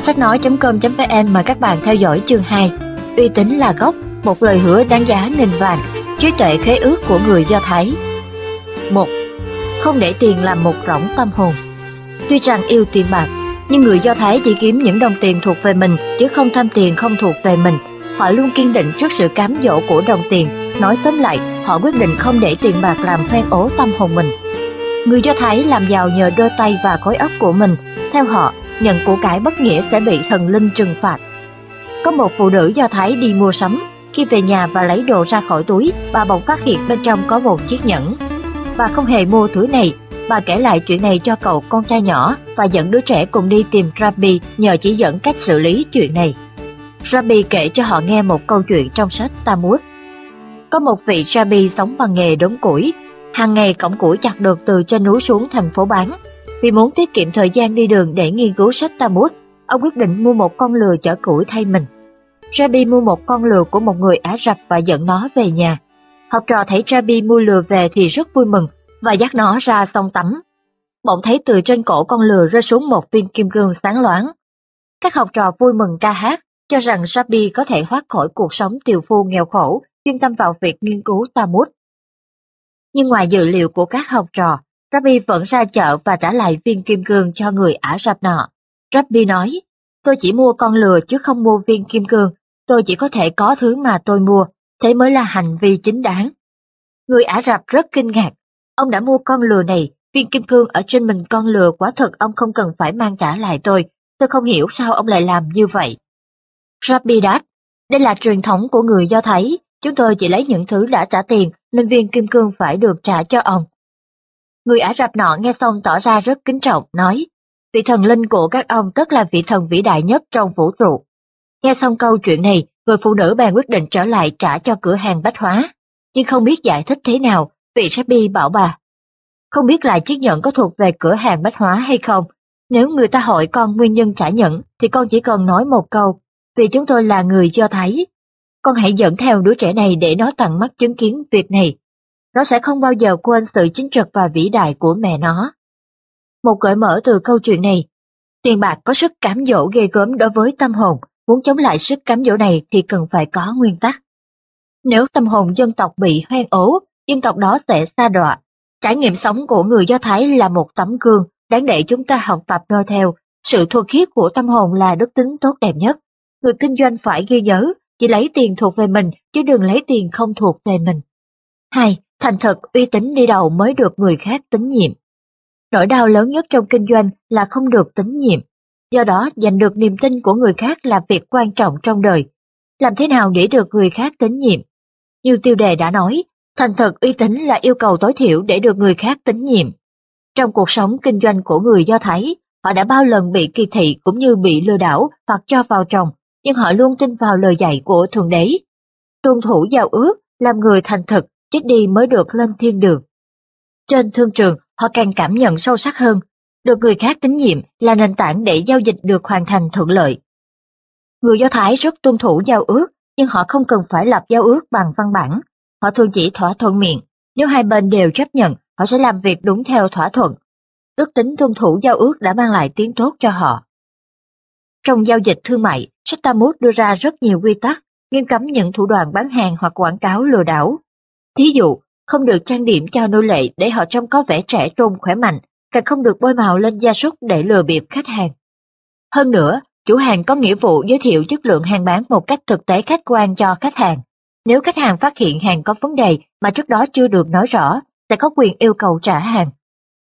Kho sách nói.com.vn mời các bạn theo dõi chương 2. Uy tín là gốc, một lời hứa đáng giá nghìn vàng, trí tuệ khế ước của người Do Thái. 1. Không để tiền làm một rỗng tâm hồn. Tuy rằng yêu tiền bạc, nhưng người Do Thái chỉ kiếm những đồng tiền thuộc về mình chứ không tham tiền không thuộc về mình. Họ luôn kiên định trước sự cám dỗ của đồng tiền. Nói tóm lại, họ quyết định không để tiền bạc làm hoen ố tâm hồn mình. Người Do Thái làm giàu nhờ đôi tay và khối óc của mình. Theo họ, nhận của cải bất nghĩa sẽ bị thần linh trừng phạt. Có một phụ nữ Do Thái đi mua sắm, khi về nhà và lấy đồ ra khỏi túi, bà bỗng phát hiện bên trong có một chiếc nhẫn. Bà không hề mua thứ này, bà kể lại chuyện này cho cậu con trai nhỏ và dẫn đứa trẻ cùng đi tìm Rabbi nhờ chỉ dẫn cách xử lý chuyện này. Rabbi kể cho họ nghe một câu chuyện trong sách Talmud. Có một vị Rabbi sống bằng nghề đốn củi, hàng ngày cổng củi chặt được từ trên núi xuống thành phố bán. Vì muốn tiết kiệm thời gian đi đường để nghiên cứu sách Talmud, ông quyết định mua một con lừa chở củi thay mình. Rabbi mua một con lừa của một người Ả Rập và dẫn nó về nhà. Học trò thấy Rabbi mua lừa về thì rất vui mừng và dắt nó ra sông tắm. Bỗng thấy từ trên cổ con lừa rơi xuống một viên kim cương sáng loáng. Các học trò vui mừng ca hát, cho rằng Rabbi có thể thoát khỏi cuộc sống tiều phu nghèo khổ, chuyên tâm vào việc nghiên cứu Talmud. Nhưng ngoài dự liệu của các học trò, Rabbi vẫn ra chợ và trả lại viên kim cương cho người Ả Rập nọ. Rabbi nói, tôi chỉ mua con lừa chứ không mua viên kim cương, tôi chỉ có thể có thứ mà tôi mua, thế mới là hành vi chính đáng. Người Ả Rập rất kinh ngạc, ông đã mua con lừa này, viên kim cương ở trên mình con lừa quả thật ông không cần phải mang trả lại tôi, tôi không hiểu sao ông lại làm như vậy. Rabbi đáp, đây là truyền thống của người Do Thái, chúng tôi chỉ lấy những thứ đã trả tiền nên viên kim cương phải được trả cho ông. Người Ả Rập nọ nghe xong tỏ ra rất kính trọng, nói, vị thần linh của các ông tất là vị thần vĩ đại nhất trong vũ trụ. Nghe xong câu chuyện này, người phụ nữ bèn quyết định trở lại trả cho cửa hàng bách hóa, nhưng không biết giải thích thế nào, vị Sabi bảo bà. Không biết là chiếc nhẫn có thuộc về cửa hàng bách hóa hay không, nếu người ta hỏi con nguyên nhân trả nhẫn thì con chỉ cần nói một câu, vì chúng tôi là người Do Thái. Con hãy dẫn theo đứa trẻ này để nó tận mắt chứng kiến việc này. Nó sẽ không bao giờ quên sự chính trực và vĩ đại của mẹ nó. Một gợi mở từ câu chuyện này, tiền bạc có sức cám dỗ ghê gớm đối với tâm hồn, muốn chống lại sức cám dỗ này thì cần phải có nguyên tắc. Nếu tâm hồn dân tộc bị hoen ố, dân tộc đó sẽ xa đọa. Trải nghiệm sống của người Do Thái là một tấm gương đáng để chúng ta học tập noi theo. Sự thuộc khiết của tâm hồn là đức tính tốt đẹp nhất. Người kinh doanh phải ghi nhớ, chỉ lấy tiền thuộc về mình, chứ đừng lấy tiền không thuộc về mình. 2. Thành thật, uy tín đi đầu mới được người khác tín nhiệm. Nỗi đau lớn nhất trong kinh doanh là không được tín nhiệm. Do đó, giành được niềm tin của người khác là việc quan trọng trong đời. Làm thế nào để được người khác tín nhiệm? Như tiêu đề đã nói, thành thật uy tín là yêu cầu tối thiểu để được người khác tín nhiệm. Trong cuộc sống kinh doanh của người Do Thái, họ đã bao lần bị kỳ thị cũng như bị lừa đảo hoặc cho vào chồng, nhưng họ luôn tin vào lời dạy của Thượng Đế. Tuân thủ giao ước, làm người thành thực, chết đi mới được lên thiên đường. Trên thương trường, họ càng cảm nhận sâu sắc hơn, được người khác tín nhiệm là nền tảng để giao dịch được hoàn thành thuận lợi. Người Do Thái rất tuân thủ giao ước, nhưng họ không cần phải lập giao ước bằng văn bản. Họ thường chỉ thỏa thuận miệng, nếu hai bên đều chấp nhận, họ sẽ làm việc đúng theo thỏa thuận. Đức tính tuân thủ giao ước đã mang lại tiếng tốt cho họ. Trong giao dịch thương mại, sách Talmud đưa ra rất nhiều quy tắc, nghiêm cấm những thủ đoạn bán hàng hoặc quảng cáo lừa đảo. Thí dụ, không được trang điểm cho nô lệ để họ trông có vẻ trẻ trung khỏe mạnh, càng không được bôi màu lên gia súc để lừa bịp khách hàng. Hơn nữa, chủ hàng có nghĩa vụ giới thiệu chất lượng hàng bán một cách thực tế khách quan cho khách hàng. Nếu khách hàng phát hiện hàng có vấn đề mà trước đó chưa được nói rõ, sẽ có quyền yêu cầu trả hàng.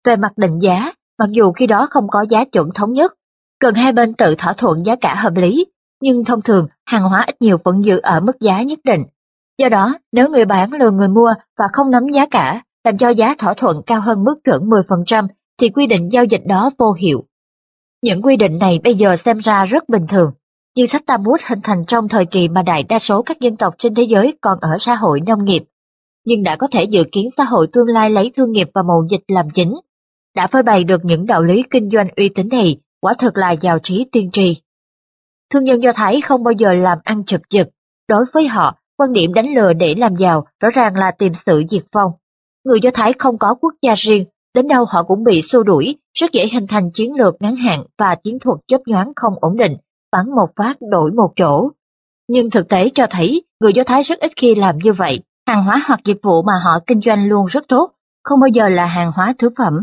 Về mặt định giá, mặc dù khi đó không có giá chuẩn thống nhất, cần hai bên tự thỏa thuận giá cả hợp lý, nhưng thông thường hàng hóa ít nhiều vẫn giữ ở mức giá nhất định. Do đó, nếu người bán lừa người mua và không nắm giá cả, làm cho giá thỏa thuận cao hơn mức chuẩn 10%, thì quy định giao dịch đó vô hiệu. Những quy định này bây giờ xem ra rất bình thường, nhưng sách Talmud hình thành trong thời kỳ mà đại đa số các dân tộc trên thế giới còn ở xã hội nông nghiệp, nhưng đã có thể dự kiến xã hội tương lai lấy thương nghiệp và mậu dịch làm chính. Đã phơi bày được những đạo lý kinh doanh uy tín này, quả thực là giàu trí tiên tri. Thương nhân Do Thái không bao giờ làm ăn chụp giật, đối với họ, quan điểm đánh lừa để làm giàu rõ ràng là tìm sự diệt vong. Người Do Thái không có quốc gia riêng, đến đâu họ cũng bị xua đuổi, rất dễ hình thành chiến lược ngắn hạn và chiến thuật chớp nhoáng không ổn định, bắn một phát đổi một chỗ. Nhưng thực tế cho thấy người Do Thái rất ít khi làm như vậy, hàng hóa hoặc dịch vụ mà họ kinh doanh luôn rất tốt, không bao giờ là hàng hóa thứ phẩm.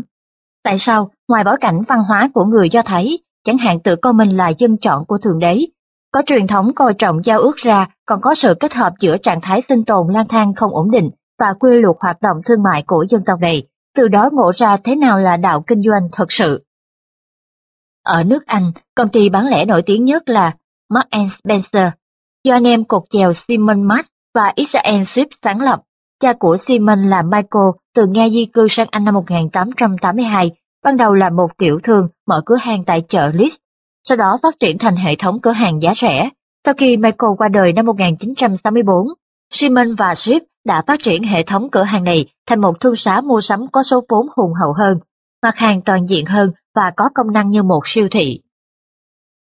Tại sao, ngoài bối cảnh văn hóa của người Do Thái, chẳng hạn tự coi mình là dân chọn của Thượng Đế, có truyền thống coi trọng giao ước ra, còn có sự kết hợp giữa trạng thái sinh tồn lang thang không ổn định và quy luật hoạt động thương mại của dân tộc này, từ đó ngộ ra thế nào là đạo kinh doanh thật sự. Ở nước Anh, công ty bán lẻ nổi tiếng nhất là Mark Spencer, do anh em cột chèo Simon Mark và Israel Ship sáng lập. Cha của Simon là Michael từ Nga di cư sang Anh năm 1882, ban đầu là một tiểu thương mở cửa hàng tại chợ Leeds, sau đó phát triển thành hệ thống cửa hàng giá rẻ. Sau khi Michael qua đời năm 1964, Simon và Ship đã phát triển hệ thống cửa hàng này thành một thương xá mua sắm có số vốn hùng hậu hơn, mặt hàng toàn diện hơn và có công năng như một siêu thị.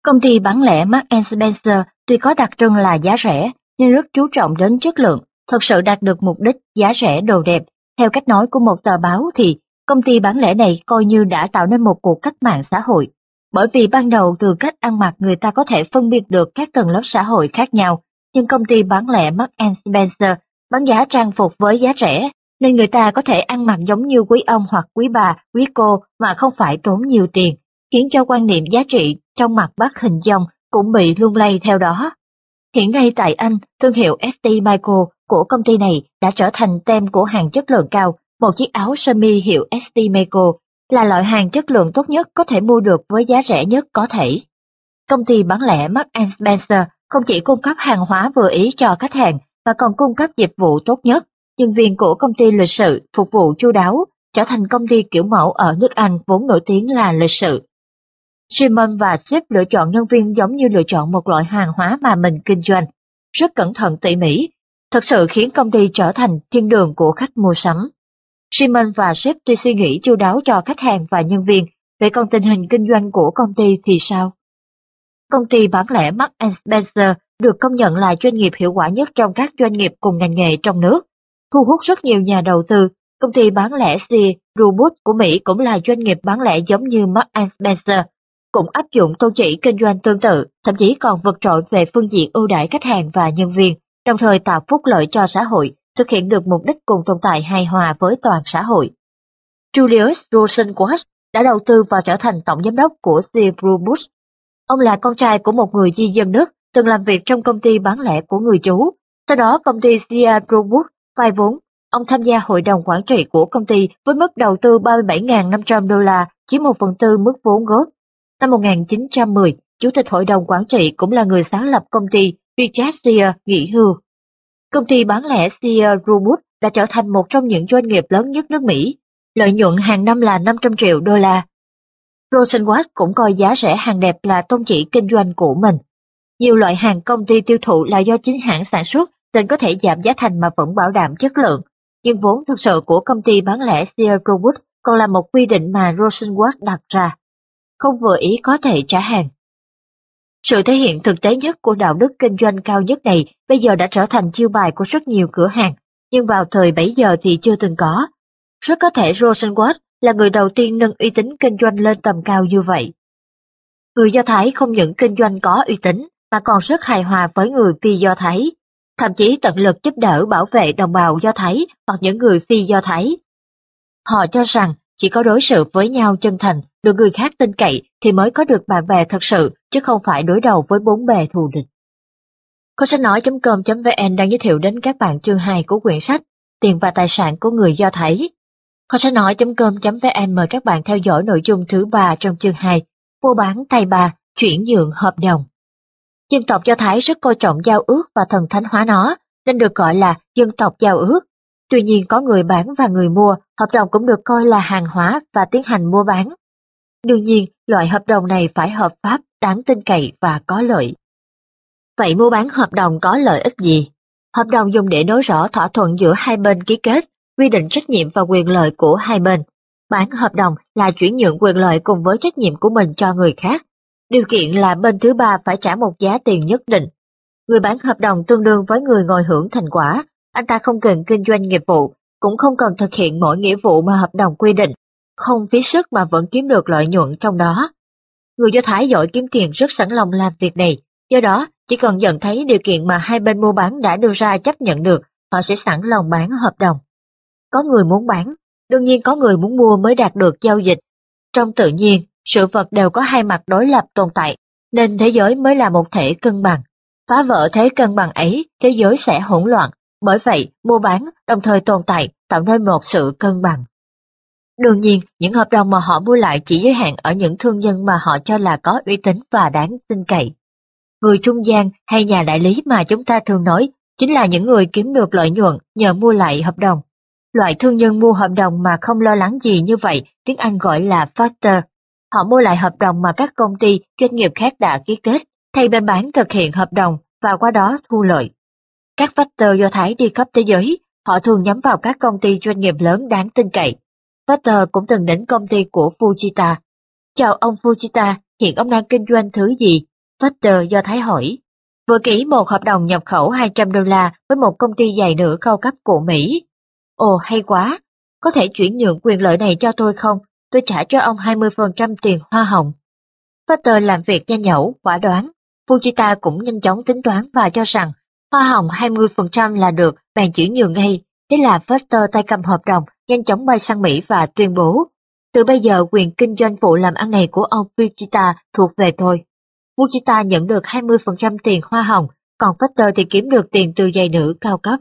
Công ty bán lẻ Mark Spencer tuy có đặc trưng là giá rẻ, nhưng rất chú trọng đến chất lượng, Thật sự đạt được mục đích giá rẻ đồ đẹp. Theo cách nói của một tờ báo thì công ty bán lẻ này coi như đã tạo nên một cuộc cách mạng xã hội. Bởi vì ban đầu từ cách ăn mặc người ta có thể phân biệt được các tầng lớp xã hội khác nhau, nhưng công ty bán lẻ Mark Spencer bán giá trang phục với giá rẻ, nên người ta có thể ăn mặc giống như quý ông hoặc quý bà, quý cô mà không phải tốn nhiều tiền, khiến cho quan niệm giá trị trong mặt bác hình dòng cũng bị lung lay theo đó. Hiện nay tại Anh, thương hiệu ST Michael của công ty này đã trở thành tem của hàng chất lượng cao, một chiếc áo sơ mi hiệu ST Michael là loại hàng chất lượng tốt nhất có thể mua được với giá rẻ nhất có thể. Công ty bán lẻ Mark Spencer không chỉ cung cấp hàng hóa vừa ý cho khách hàng mà còn cung cấp dịch vụ tốt nhất. Nhân viên của công ty lịch sự phục vụ chu đáo, trở thành công ty kiểu mẫu ở nước Anh vốn nổi tiếng là lịch sự. Simon và Sip lựa chọn nhân viên giống như lựa chọn một loại hàng hóa mà mình kinh doanh, rất cẩn thận tỉ mỉ, thật sự khiến công ty trở thành thiên đường của khách mua sắm. Simon và sếp tuy suy nghĩ chu đáo cho khách hàng và nhân viên, vậy còn tình hình kinh doanh của công ty thì sao? Công ty bán lẻ Mark Spencer được công nhận là doanh nghiệp hiệu quả nhất trong các doanh nghiệp cùng ngành nghề trong nước, thu hút rất nhiều nhà đầu tư. Công ty bán lẻ C. Robot của Mỹ cũng là doanh nghiệp bán lẻ giống như Mark Spencer, cũng áp dụng tôn chỉ kinh doanh tương tự, thậm chí còn vượt trội về phương diện ưu đãi khách hàng và nhân viên, đồng thời tạo phúc lợi cho xã hội, thực hiện được mục đích cùng tồn tại hài hòa với toàn xã hội. Julius Rosenquist đã đầu tư và trở thành tổng giám đốc của Sears Ông là con trai của một người di dân Đức từng làm việc trong công ty bán lẻ của người chú. Sau đó công ty Sia vay vốn, ông tham gia hội đồng quản trị của công ty với mức đầu tư 37.500 đô la, chiếm một phần tư mức vốn góp. Năm 1910, chủ tịch hội đồng quản trị cũng là người sáng lập công ty Richard Sear nghỉ hưu. Công ty bán lẻ Sears Robot đã trở thành một trong những doanh nghiệp lớn nhất nước Mỹ, lợi nhuận hàng năm là 500 triệu đô la. Rosenwald cũng coi giá rẻ hàng đẹp là tôn chỉ kinh doanh của mình. Nhiều loại hàng công ty tiêu thụ là do chính hãng sản xuất nên có thể giảm giá thành mà vẫn bảo đảm chất lượng. Nhưng vốn thực sự của công ty bán lẻ Sears Roebuck còn là một quy định mà Rosenwald đặt ra. Không vừa ý có thể trả hàng. Sự thể hiện thực tế nhất của đạo đức kinh doanh cao nhất này bây giờ đã trở thành chiêu bài của rất nhiều cửa hàng, nhưng vào thời bấy giờ thì chưa từng có. Rất có thể Rosenwald là người đầu tiên nâng uy tín kinh doanh lên tầm cao như vậy. Người Do Thái không những kinh doanh có uy tín, mà còn rất hài hòa với người phi Do Thái, thậm chí tận lực giúp đỡ bảo vệ đồng bào Do Thái hoặc những người phi Do Thái. Họ cho rằng chỉ có đối xử với nhau chân thành, được người khác tin cậy thì mới có được bạn bè thật sự, chứ không phải đối đầu với bốn bề thù địch. Có sách nói.com.vn đang giới thiệu đến các bạn chương 2 của quyển sách Tiền và tài sản của người Do Thái. Kho sách nói.com.vn mời các bạn theo dõi nội dung thứ ba trong chương 2, mua bán tay bà, chuyển nhượng hợp đồng. Dân tộc Do Thái rất coi trọng giao ước và thần thánh hóa nó, nên được gọi là dân tộc giao ước. Tuy nhiên có người bán và người mua, hợp đồng cũng được coi là hàng hóa và tiến hành mua bán. Đương nhiên, loại hợp đồng này phải hợp pháp, đáng tin cậy và có lợi. Vậy mua bán hợp đồng có lợi ích gì? Hợp đồng dùng để nói rõ thỏa thuận giữa hai bên ký kết, quy định trách nhiệm và quyền lợi của hai bên. Bán hợp đồng là chuyển nhượng quyền lợi cùng với trách nhiệm của mình cho người khác, Điều kiện là bên thứ ba phải trả một giá tiền nhất định. Người bán hợp đồng tương đương với người ngồi hưởng thành quả, anh ta không cần kinh doanh nghiệp vụ, cũng không cần thực hiện mỗi nghĩa vụ mà hợp đồng quy định. không phí sức mà vẫn kiếm được lợi nhuận trong đó. Người Do Thái giỏi kiếm tiền rất sẵn lòng làm việc này, do đó chỉ cần nhận thấy điều kiện mà hai bên mua bán đã đưa ra chấp nhận được, họ sẽ sẵn lòng bán hợp đồng. Có người muốn bán, đương nhiên có người muốn mua mới đạt được giao dịch. Trong tự nhiên, sự vật đều có hai mặt đối lập tồn tại, nên thế giới mới là một thể cân bằng. Phá vỡ thế cân bằng ấy, thế giới sẽ hỗn loạn, bởi vậy mua bán đồng thời tồn tại tạo nên một sự cân bằng. Đương nhiên, những hợp đồng mà họ mua lại chỉ giới hạn ở những thương nhân mà họ cho là có uy tín và đáng tin cậy. Người trung gian hay nhà đại lý mà chúng ta thường nói chính là những người kiếm được lợi nhuận nhờ mua lại hợp đồng. Loại thương nhân mua hợp đồng mà không lo lắng gì như vậy, tiếng Anh gọi là factor. Họ mua lại hợp đồng mà các công ty, doanh nghiệp khác đã ký kết, thay bên bán thực hiện hợp đồng và qua đó thu lợi. Các factor do Thái đi khắp thế giới, họ thường nhắm vào các công ty doanh nghiệp lớn đáng tin cậy. Factor cũng từng đến công ty của Fujita. Chào ông Fujita, hiện ông đang kinh doanh thứ gì? Factor do Thái hỏi. Vừa ký một hợp đồng nhập khẩu 200 đô la với một công ty giày nửa cao cấp của Mỹ. Ồ hay quá, có thể chuyển nhượng quyền lợi này cho tôi không? Tôi trả cho ông 20% tiền hoa hồng. Factor làm việc nhanh nhẩu, quả đoán. Fujita cũng nhanh chóng tính toán và cho rằng hoa hồng 20% là được, bạn chuyển nhượng ngay. Thế là Foster tay cầm hợp đồng, nhanh chóng bay sang Mỹ và tuyên bố. Từ bây giờ quyền kinh doanh vụ làm ăn này của ông Fujita thuộc về tôi. Fujita nhận được 20% tiền hoa hồng, còn Foster thì kiếm được tiền từ giày nữ cao cấp.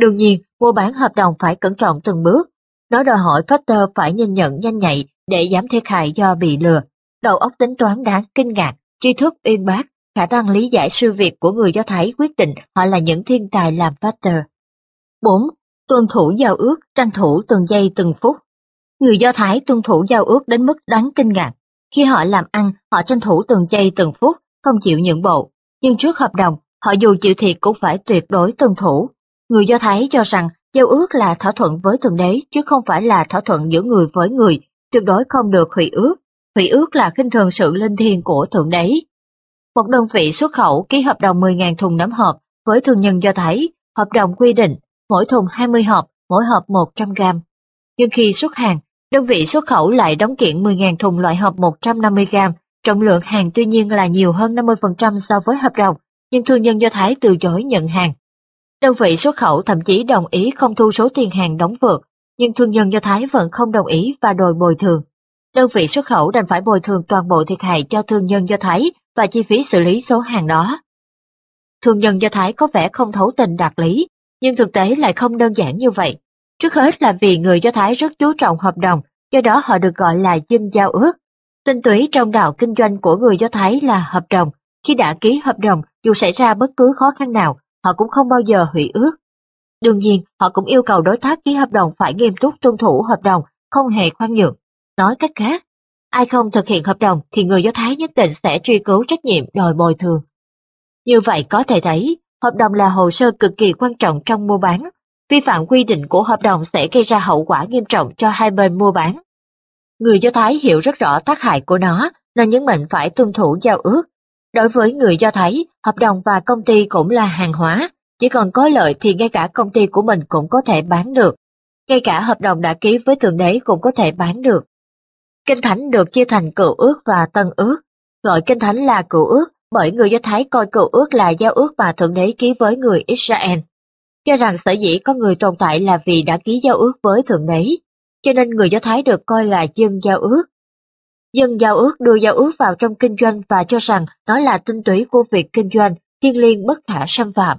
Đương nhiên, mua bán hợp đồng phải cẩn trọng từng bước. Nó đòi hỏi Foster phải nhìn nhận nhanh nhạy để giảm thiệt hại do bị lừa. Đầu óc tính toán đáng kinh ngạc, tri thức uyên bác, khả năng lý giải sự việc của người Do Thái quyết định họ là những thiên tài làm vater 4. Tuân thủ giao ước, tranh thủ từng giây từng phút. Người Do Thái tuân thủ giao ước đến mức đáng kinh ngạc. Khi họ làm ăn, họ tranh thủ từng giây từng phút, không chịu nhượng bộ. Nhưng trước hợp đồng, họ dù chịu thiệt cũng phải tuyệt đối tuân thủ. Người Do Thái cho rằng giao ước là thỏa thuận với Thượng Đế chứ không phải là thỏa thuận giữa người với người, tuyệt đối không được hủy ước. Hủy ước là khinh thường sự linh thiêng của Thượng Đế. Một đơn vị xuất khẩu ký hợp đồng 10.000 thùng nấm hộp với thương nhân Do Thái, hợp đồng quy định mỗi thùng 20 hộp, mỗi hộp 100 gram. Nhưng khi xuất hàng, đơn vị xuất khẩu lại đóng kiện 10.000 thùng loại hộp 150 gram, trọng lượng hàng tuy nhiên là nhiều hơn 50% so với hợp đồng, nhưng thương nhân Do Thái từ chối nhận hàng. Đơn vị xuất khẩu thậm chí đồng ý không thu số tiền hàng đóng vượt, nhưng thương nhân Do Thái vẫn không đồng ý và đòi bồi thường. Đơn vị xuất khẩu đành phải bồi thường toàn bộ thiệt hại cho thương nhân Do Thái và chi phí xử lý số hàng đó. Thương nhân Do Thái có vẻ không thấu tình đạt lý, nhưng thực tế lại không đơn giản như vậy. Trước hết là vì người Do Thái rất chú trọng hợp đồng, do đó họ được gọi là dân giao ước. Tinh túy trong đạo kinh doanh của người Do Thái là hợp đồng, khi đã ký hợp đồng dù xảy ra bất cứ khó khăn nào, họ cũng không bao giờ hủy ước. Đương nhiên, họ cũng yêu cầu đối tác ký hợp đồng phải nghiêm túc tuân thủ hợp đồng, không hề khoan nhượng. Nói cách khác, ai không thực hiện hợp đồng thì người Do Thái nhất định sẽ truy cứu trách nhiệm đòi bồi thường. Như vậy có thể thấy, hợp đồng là hồ sơ cực kỳ quan trọng trong mua bán. Vi phạm quy định của hợp đồng sẽ gây ra hậu quả nghiêm trọng cho hai bên mua bán. Người Do Thái hiểu rất rõ tác hại của nó, nên nhấn mạnh phải tuân thủ giao ước. Đối với người Do Thái, hợp đồng và công ty cũng là hàng hóa, chỉ cần có lợi thì ngay cả công ty của mình cũng có thể bán được. Ngay cả hợp đồng đã ký với Thượng Đế cũng có thể bán được. Kinh Thánh được chia thành cựu ước và tân ước. Gọi Kinh Thánh là cựu ước bởi người Do Thái coi cựu ước là giao ước mà Thượng Đế ký với người Israel. Cho rằng sở dĩ có người tồn tại là vì đã ký giao ước với Thượng Đế, cho nên người Do Thái được coi là dân giao ước. Dân giao ước đưa giao ước vào trong kinh doanh và cho rằng nó là tinh túy của việc kinh doanh, thiên liêng bất khả xâm phạm.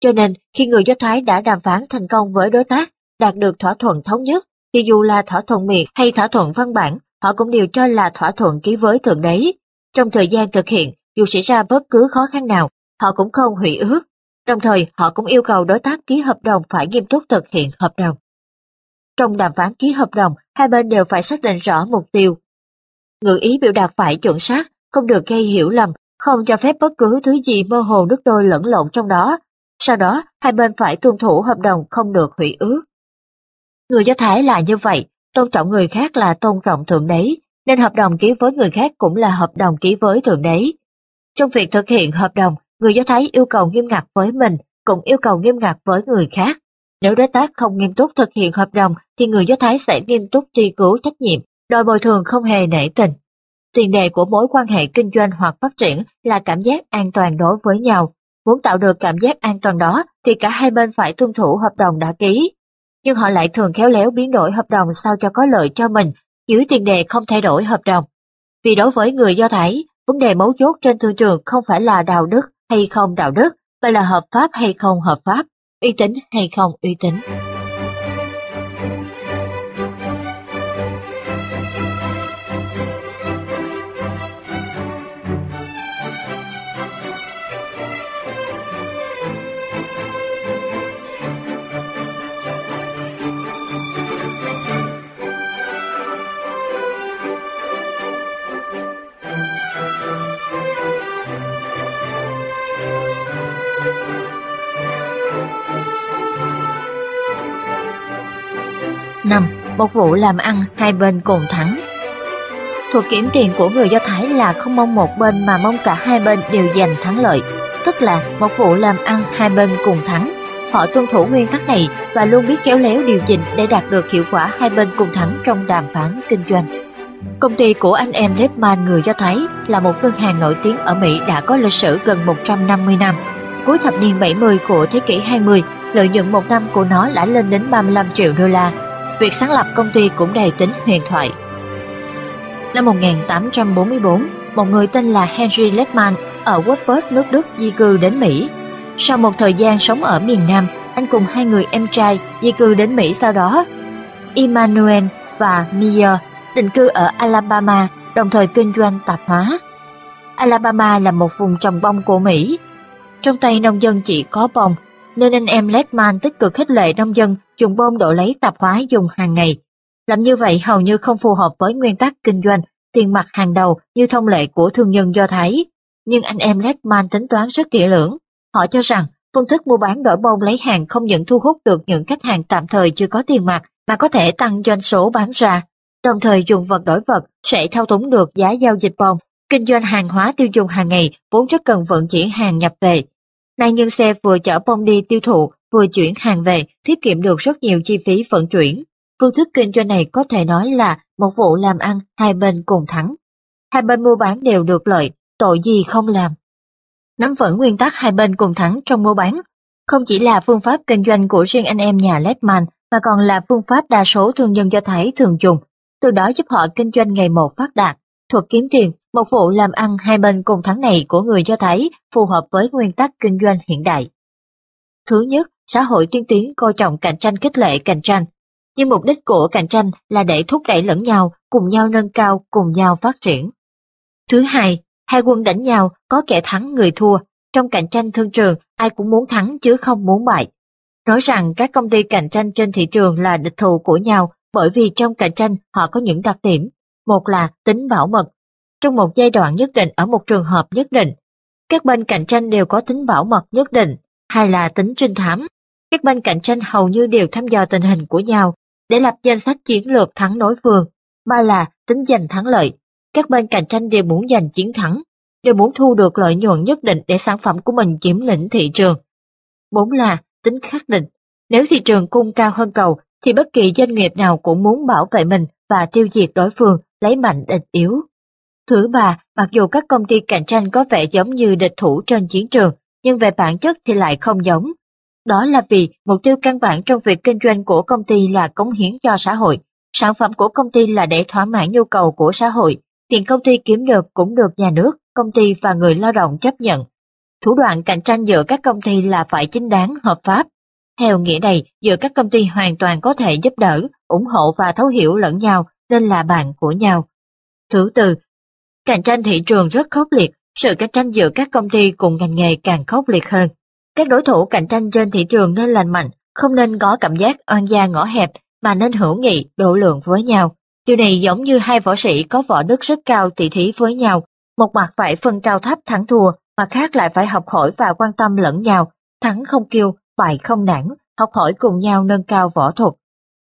Cho nên, khi người Do Thái đã đàm phán thành công với đối tác, đạt được thỏa thuận thống nhất, thì dù là thỏa thuận miệng hay thỏa thuận văn bản, họ cũng đều cho là thỏa thuận ký với Thượng Đế. Trong thời gian thực hiện, dù xảy ra bất cứ khó khăn nào, họ cũng không hủy ước. Đồng thời, họ cũng yêu cầu đối tác ký hợp đồng phải nghiêm túc thực hiện hợp đồng. Trong đàm phán ký hợp đồng, hai bên đều phải xác định rõ mục tiêu. Ngữ ý biểu đạt phải chuẩn xác, không được gây hiểu lầm, không cho phép bất cứ thứ gì mơ hồ nước đôi lẫn lộn trong đó. Sau đó, hai bên phải tuân thủ hợp đồng không được hủy ước. Người Do Thái là như vậy, tôn trọng người khác là tôn trọng Thượng Đế, nên hợp đồng ký với người khác cũng là hợp đồng ký với Thượng Đế. Trong việc thực hiện hợp đồng, người Do Thái yêu cầu nghiêm ngặt với mình, cũng yêu cầu nghiêm ngặt với người khác. Nếu đối tác không nghiêm túc thực hiện hợp đồng thì người Do Thái sẽ nghiêm túc truy cứu trách nhiệm, đòi bồi thường không hề nể tình. Tiền đề của mối quan hệ kinh doanh hoặc phát triển là cảm giác an toàn đối với nhau. Muốn tạo được cảm giác an toàn đó thì cả hai bên phải tuân thủ hợp đồng đã ký. Nhưng họ lại thường khéo léo biến đổi hợp đồng sao cho có lợi cho mình, dưới tiền đề không thay đổi hợp đồng. Vì đối với người Do Thái, vấn đề mấu chốt trên thương trường không phải là đạo đức hay không đạo đức, mà là hợp pháp hay không hợp pháp, uy tín hay không uy tín. 5. Một vụ làm ăn hai bên cùng thắng Thuật kiểm tiền của người Do Thái là không mong một bên mà mong cả hai bên đều giành thắng lợi, tức là một vụ làm ăn hai bên cùng thắng. Họ tuân thủ nguyên tắc này và luôn biết khéo léo điều chỉnh để đạt được hiệu quả hai bên cùng thắng trong đàm phán kinh doanh. Công ty của anh em Lehman người Do Thái là một ngân hàng nổi tiếng ở Mỹ đã có lịch sử gần 150 năm. Cuối thập niên 70 của thế kỷ 20, lợi nhuận một năm của nó đã lên đến 35 triệu đô la việc sáng lập công ty cũng đầy tính huyền thoại. Năm 1844, một người tên là Henry Lehmann ở Watford, nước Đức di cư đến Mỹ. Sau một thời gian sống ở miền Nam, anh cùng hai người em trai di cư đến Mỹ sau đó. Emmanuel và Mia định cư ở Alabama, đồng thời kinh doanh tạp hóa. Alabama là một vùng trồng bông của Mỹ. Trong tay nông dân chỉ có bông, nên anh em Lehman tích cực khích lệ nông dân dùng bơm đổ lấy tạp hóa dùng hàng ngày. Làm như vậy hầu như không phù hợp với nguyên tắc kinh doanh, tiền mặt hàng đầu như thông lệ của thương nhân Do Thái. Nhưng anh em Lehman tính toán rất kỹ lưỡng. Họ cho rằng phương thức mua bán đổi bông lấy hàng không những thu hút được những khách hàng tạm thời chưa có tiền mặt mà có thể tăng doanh số bán ra, đồng thời dùng vật đổi vật sẽ thao túng được giá giao dịch bông. Kinh doanh hàng hóa tiêu dùng hàng ngày vốn rất cần vận chuyển hàng nhập về, Nay nhân xe vừa chở bông đi tiêu thụ, vừa chuyển hàng về, tiết kiệm được rất nhiều chi phí vận chuyển. Phương thức kinh doanh này có thể nói là một vụ làm ăn hai bên cùng thắng. Hai bên mua bán đều được lợi, tội gì không làm. Nắm vững nguyên tắc hai bên cùng thắng trong mua bán, không chỉ là phương pháp kinh doanh của riêng anh em nhà Ledman, mà còn là phương pháp đa số thương nhân do Thái thường dùng, từ đó giúp họ kinh doanh ngày một phát đạt, thuật kiếm tiền một vụ làm ăn hai bên cùng thắng này của người Do Thái phù hợp với nguyên tắc kinh doanh hiện đại. Thứ nhất, xã hội tiên tiến coi trọng cạnh tranh khích lệ cạnh tranh, nhưng mục đích của cạnh tranh là để thúc đẩy lẫn nhau, cùng nhau nâng cao, cùng nhau phát triển. Thứ hai, hai quân đánh nhau có kẻ thắng người thua, trong cạnh tranh thương trường ai cũng muốn thắng chứ không muốn bại. Nói rằng các công ty cạnh tranh trên thị trường là địch thù của nhau bởi vì trong cạnh tranh họ có những đặc điểm. Một là tính bảo mật, trong một giai đoạn nhất định ở một trường hợp nhất định. Các bên cạnh tranh đều có tính bảo mật nhất định, hay là tính trinh thám. Các bên cạnh tranh hầu như đều thăm dò tình hình của nhau để lập danh sách chiến lược thắng đối phương. Ba là tính giành thắng lợi. Các bên cạnh tranh đều muốn giành chiến thắng, đều muốn thu được lợi nhuận nhất định để sản phẩm của mình chiếm lĩnh thị trường. Bốn là tính khắc định. Nếu thị trường cung cao hơn cầu, thì bất kỳ doanh nghiệp nào cũng muốn bảo vệ mình và tiêu diệt đối phương, lấy mạnh địch yếu. Thứ ba, mặc dù các công ty cạnh tranh có vẻ giống như địch thủ trên chiến trường, nhưng về bản chất thì lại không giống. Đó là vì mục tiêu căn bản trong việc kinh doanh của công ty là cống hiến cho xã hội, sản phẩm của công ty là để thỏa mãn nhu cầu của xã hội, tiền công ty kiếm được cũng được nhà nước, công ty và người lao động chấp nhận. Thủ đoạn cạnh tranh giữa các công ty là phải chính đáng, hợp pháp. Theo nghĩa này, giữa các công ty hoàn toàn có thể giúp đỡ, ủng hộ và thấu hiểu lẫn nhau nên là bạn của nhau. Thứ tư, Cạnh tranh thị trường rất khốc liệt, sự cạnh tranh giữa các công ty cùng ngành nghề càng khốc liệt hơn. Các đối thủ cạnh tranh trên thị trường nên lành mạnh, không nên có cảm giác oan gia ngõ hẹp, mà nên hữu nghị, độ lượng với nhau. Điều này giống như hai võ sĩ có võ đức rất cao tỷ thí với nhau, một mặt phải phân cao thấp thắng thua, mặt khác lại phải học hỏi và quan tâm lẫn nhau, thắng không kiêu, bại không nản, học hỏi cùng nhau nâng cao võ thuật.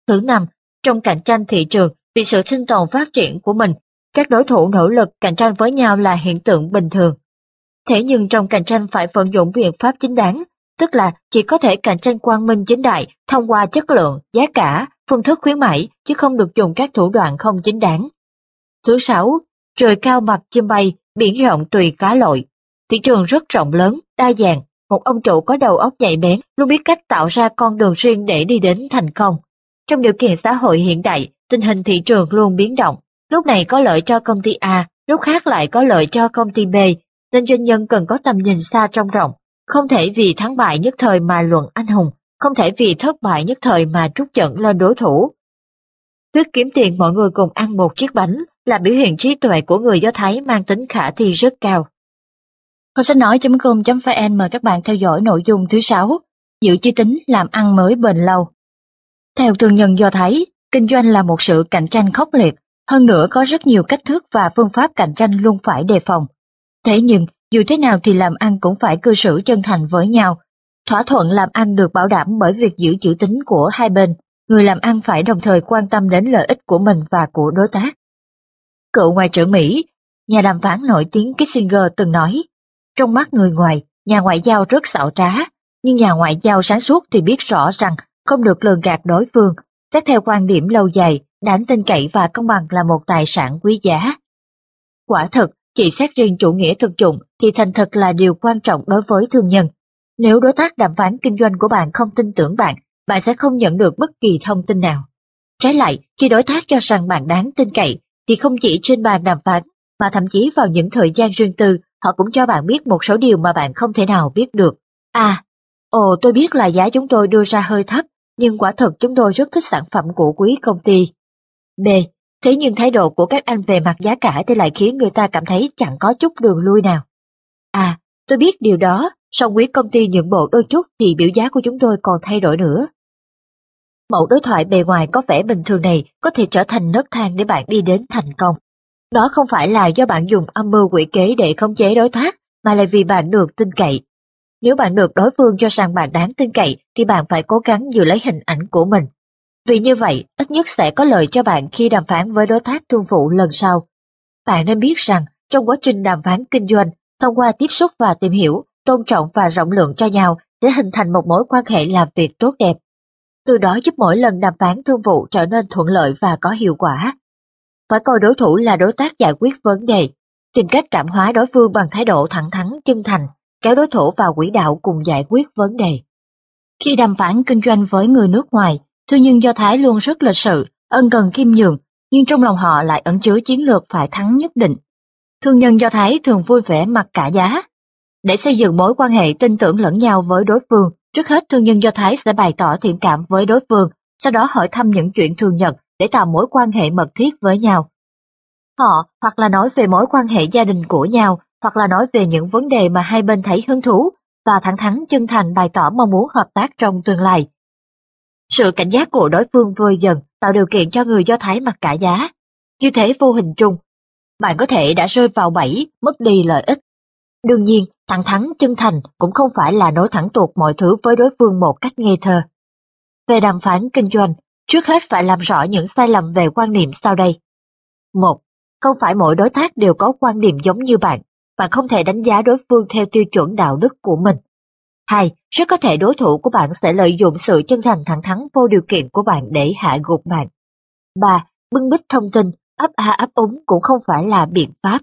Thứ năm, trong cạnh tranh thị trường, vì sự sinh tồn phát triển của mình các đối thủ nỗ lực cạnh tranh với nhau là hiện tượng bình thường. Thế nhưng trong cạnh tranh phải vận dụng biện pháp chính đáng, tức là chỉ có thể cạnh tranh quang minh chính đại thông qua chất lượng, giá cả, phương thức khuyến mãi, chứ không được dùng các thủ đoạn không chính đáng. Thứ sáu, trời cao mặt chim bay, biển rộng tùy cá lội. Thị trường rất rộng lớn, đa dạng, một ông chủ có đầu óc nhạy bén, luôn biết cách tạo ra con đường riêng để đi đến thành công. Trong điều kiện xã hội hiện đại, tình hình thị trường luôn biến động, lúc này có lợi cho công ty A, lúc khác lại có lợi cho công ty B, nên doanh nhân cần có tầm nhìn xa trong rộng, không thể vì thắng bại nhất thời mà luận anh hùng, không thể vì thất bại nhất thời mà trút giận lên đối thủ. Thuyết kiếm tiền mọi người cùng ăn một chiếc bánh là biểu hiện trí tuệ của người Do Thái mang tính khả thi rất cao. Kho sách nói.com.vn mời các bạn theo dõi nội dung thứ sáu, giữ chi tính làm ăn mới bền lâu. Theo thương nhân Do Thái, kinh doanh là một sự cạnh tranh khốc liệt, hơn nữa có rất nhiều cách thức và phương pháp cạnh tranh luôn phải đề phòng. Thế nhưng, dù thế nào thì làm ăn cũng phải cư xử chân thành với nhau. Thỏa thuận làm ăn được bảo đảm bởi việc giữ chữ tính của hai bên, người làm ăn phải đồng thời quan tâm đến lợi ích của mình và của đối tác. Cựu Ngoại trưởng Mỹ, nhà đàm phán nổi tiếng Kissinger từng nói, trong mắt người ngoài, nhà ngoại giao rất xảo trá, nhưng nhà ngoại giao sáng suốt thì biết rõ rằng không được lường gạt đối phương, xét theo quan điểm lâu dài, đáng tin cậy và công bằng là một tài sản quý giá. Quả thực, chỉ xét riêng chủ nghĩa thực dụng thì thành thật là điều quan trọng đối với thương nhân. Nếu đối tác đàm phán kinh doanh của bạn không tin tưởng bạn, bạn sẽ không nhận được bất kỳ thông tin nào. Trái lại, khi đối tác cho rằng bạn đáng tin cậy, thì không chỉ trên bàn đàm phán, mà thậm chí vào những thời gian riêng tư, họ cũng cho bạn biết một số điều mà bạn không thể nào biết được. À, ồ tôi biết là giá chúng tôi đưa ra hơi thấp, nhưng quả thật chúng tôi rất thích sản phẩm của quý công ty. B. Thế nhưng thái độ của các anh về mặt giá cả thì lại khiến người ta cảm thấy chẳng có chút đường lui nào. À, tôi biết điều đó, song quý công ty nhượng bộ đôi chút thì biểu giá của chúng tôi còn thay đổi nữa. Mẫu đối thoại bề ngoài có vẻ bình thường này có thể trở thành nấc thang để bạn đi đến thành công. Đó không phải là do bạn dùng âm mưu quỷ kế để khống chế đối tác, mà là vì bạn được tin cậy. Nếu bạn được đối phương cho rằng bạn đáng tin cậy, thì bạn phải cố gắng giữ lấy hình ảnh của mình. Vì như vậy, ít nhất sẽ có lợi cho bạn khi đàm phán với đối tác thương vụ lần sau. Bạn nên biết rằng, trong quá trình đàm phán kinh doanh, thông qua tiếp xúc và tìm hiểu, tôn trọng và rộng lượng cho nhau sẽ hình thành một mối quan hệ làm việc tốt đẹp. Từ đó giúp mỗi lần đàm phán thương vụ trở nên thuận lợi và có hiệu quả. Phải coi đối thủ là đối tác giải quyết vấn đề, tìm cách cảm hóa đối phương bằng thái độ thẳng thắn, chân thành, kéo đối thủ vào quỹ đạo cùng giải quyết vấn đề. Khi đàm phán kinh doanh với người nước ngoài, thương nhân Do Thái luôn rất lịch sự, ân cần khiêm nhường, nhưng trong lòng họ lại ẩn chứa chiến lược phải thắng nhất định. Thương nhân Do Thái thường vui vẻ mặc cả giá. Để xây dựng mối quan hệ tin tưởng lẫn nhau với đối phương, trước hết thương nhân Do Thái sẽ bày tỏ thiện cảm với đối phương, sau đó hỏi thăm những chuyện thường nhật để tạo mối quan hệ mật thiết với nhau. Họ hoặc là nói về mối quan hệ gia đình của nhau, hoặc là nói về những vấn đề mà hai bên thấy hứng thú, và thẳng thắn chân thành bày tỏ mong muốn hợp tác trong tương lai. Sự cảnh giác của đối phương vơi dần tạo điều kiện cho người Do Thái mặc cả giá. Như thế vô hình trung, bạn có thể đã rơi vào bẫy, mất đi lợi ích. Đương nhiên, thẳng thắn chân thành cũng không phải là nói thẳng tuột mọi thứ với đối phương một cách ngây thơ. Về đàm phán kinh doanh, trước hết phải làm rõ những sai lầm về quan niệm sau đây. Một, Không phải mỗi đối tác đều có quan điểm giống như bạn, bạn không thể đánh giá đối phương theo tiêu chuẩn đạo đức của mình. 2. Rất có thể đối thủ của bạn sẽ lợi dụng sự chân thành thẳng thắn vô điều kiện của bạn để hạ gục bạn. 3. Bưng bít thông tin, ấp a ấp úng cũng không phải là biện pháp.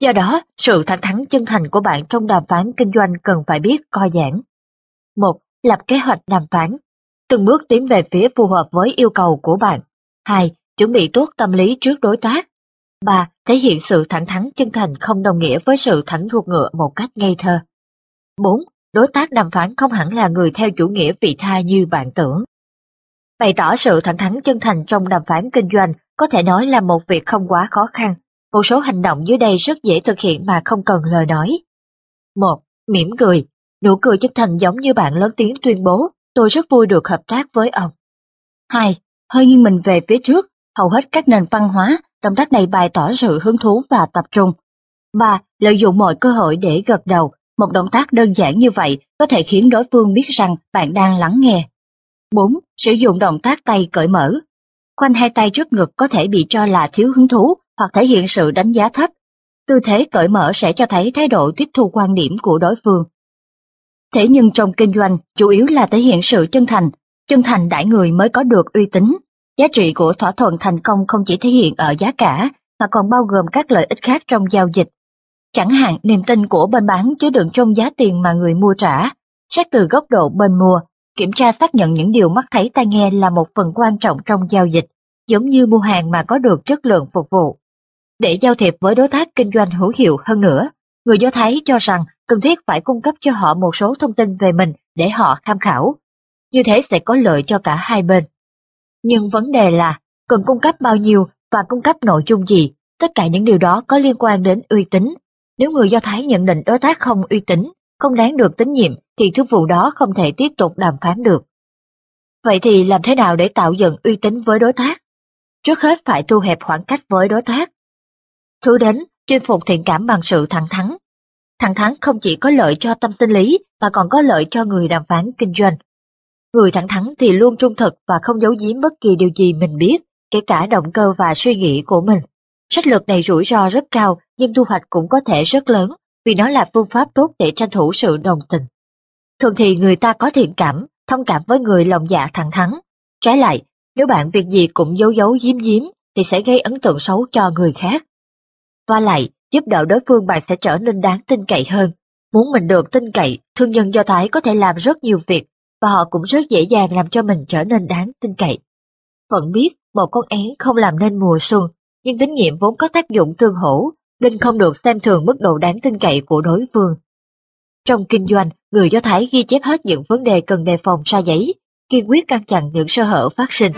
Do đó, sự thẳng thắn chân thành của bạn trong đàm phán kinh doanh cần phải biết coi giảng. 1. Lập kế hoạch đàm phán. Từng bước tiến về phía phù hợp với yêu cầu của bạn. 2. Chuẩn bị tốt tâm lý trước đối tác. 3. Thể hiện sự thẳng thắn chân thành không đồng nghĩa với sự thẳng ruột ngựa một cách ngây thơ. 4. Đối tác đàm phán không hẳn là người theo chủ nghĩa vị tha như bạn tưởng. Bày tỏ sự thẳng thắn chân thành trong đàm phán kinh doanh có thể nói là một việc không quá khó khăn. Một số hành động dưới đây rất dễ thực hiện mà không cần lời nói. 1. Mỉm cười. Nụ cười chân thành giống như bạn lớn tiếng tuyên bố, tôi rất vui được hợp tác với ông. 2. Hơi nghiêng mình về phía trước, hầu hết các nền văn hóa, động tác này bày tỏ sự hứng thú và tập trung. 3. Lợi dụng mọi cơ hội để gật đầu, một động tác đơn giản như vậy có thể khiến đối phương biết rằng bạn đang lắng nghe. 4. Sử dụng động tác tay cởi mở. Khoanh hai tay trước ngực có thể bị cho là thiếu hứng thú hoặc thể hiện sự đánh giá thấp. Tư thế cởi mở sẽ cho thấy thái độ tiếp thu quan điểm của đối phương. Thế nhưng trong kinh doanh, chủ yếu là thể hiện sự chân thành, chân thành đãi người mới có được uy tín. Giá trị của thỏa thuận thành công không chỉ thể hiện ở giá cả, mà còn bao gồm các lợi ích khác trong giao dịch. Chẳng hạn niềm tin của bên bán chứa đựng trong giá tiền mà người mua trả. Xét từ góc độ bên mua, kiểm tra xác nhận những điều mắt thấy tai nghe là một phần quan trọng trong giao dịch, giống như mua hàng mà có được chất lượng phục vụ. Để giao thiệp với đối tác kinh doanh hữu hiệu hơn nữa, người Do Thái cho rằng cần thiết phải cung cấp cho họ một số thông tin về mình để họ tham khảo. Như thế sẽ có lợi cho cả hai bên. Nhưng vấn đề là, cần cung cấp bao nhiêu và cung cấp nội dung gì, tất cả những điều đó có liên quan đến uy tín. Nếu người Do Thái nhận định đối tác không uy tín, không đáng được tín nhiệm, thì thương vụ đó không thể tiếp tục đàm phán được. Vậy thì làm thế nào để tạo dựng uy tín với đối tác? Trước hết phải thu hẹp khoảng cách với đối tác. Thứ đến, chinh phục thiện cảm bằng sự thẳng thắn. Thẳng thắn không chỉ có lợi cho tâm sinh lý mà còn có lợi cho người đàm phán kinh doanh. Người thẳng thắn thì luôn trung thực và không giấu giếm bất kỳ điều gì mình biết, kể cả động cơ và suy nghĩ của mình. Sách lược này rủi ro rất cao nhưng thu hoạch cũng có thể rất lớn vì nó là phương pháp tốt để tranh thủ sự đồng tình. Thường thì người ta có thiện cảm, thông cảm với người lòng dạ thẳng thắn. Trái lại, nếu bạn việc gì cũng giấu giấu giếm giếm thì sẽ gây ấn tượng xấu cho người khác. Và lại, giúp đỡ đối phương bạn sẽ trở nên đáng tin cậy hơn. Muốn mình được tin cậy, thương nhân Do Thái có thể làm rất nhiều việc và họ cũng rất dễ dàng làm cho mình trở nên đáng tin cậy. Vẫn biết một con én không làm nên mùa xuân, nhưng tín nhiệm vốn có tác dụng tương hỗ, nên không được xem thường mức độ đáng tin cậy của đối phương. Trong kinh doanh, người Do Thái ghi chép hết những vấn đề cần đề phòng ra giấy, kiên quyết ngăn chặn những sơ hở phát sinh.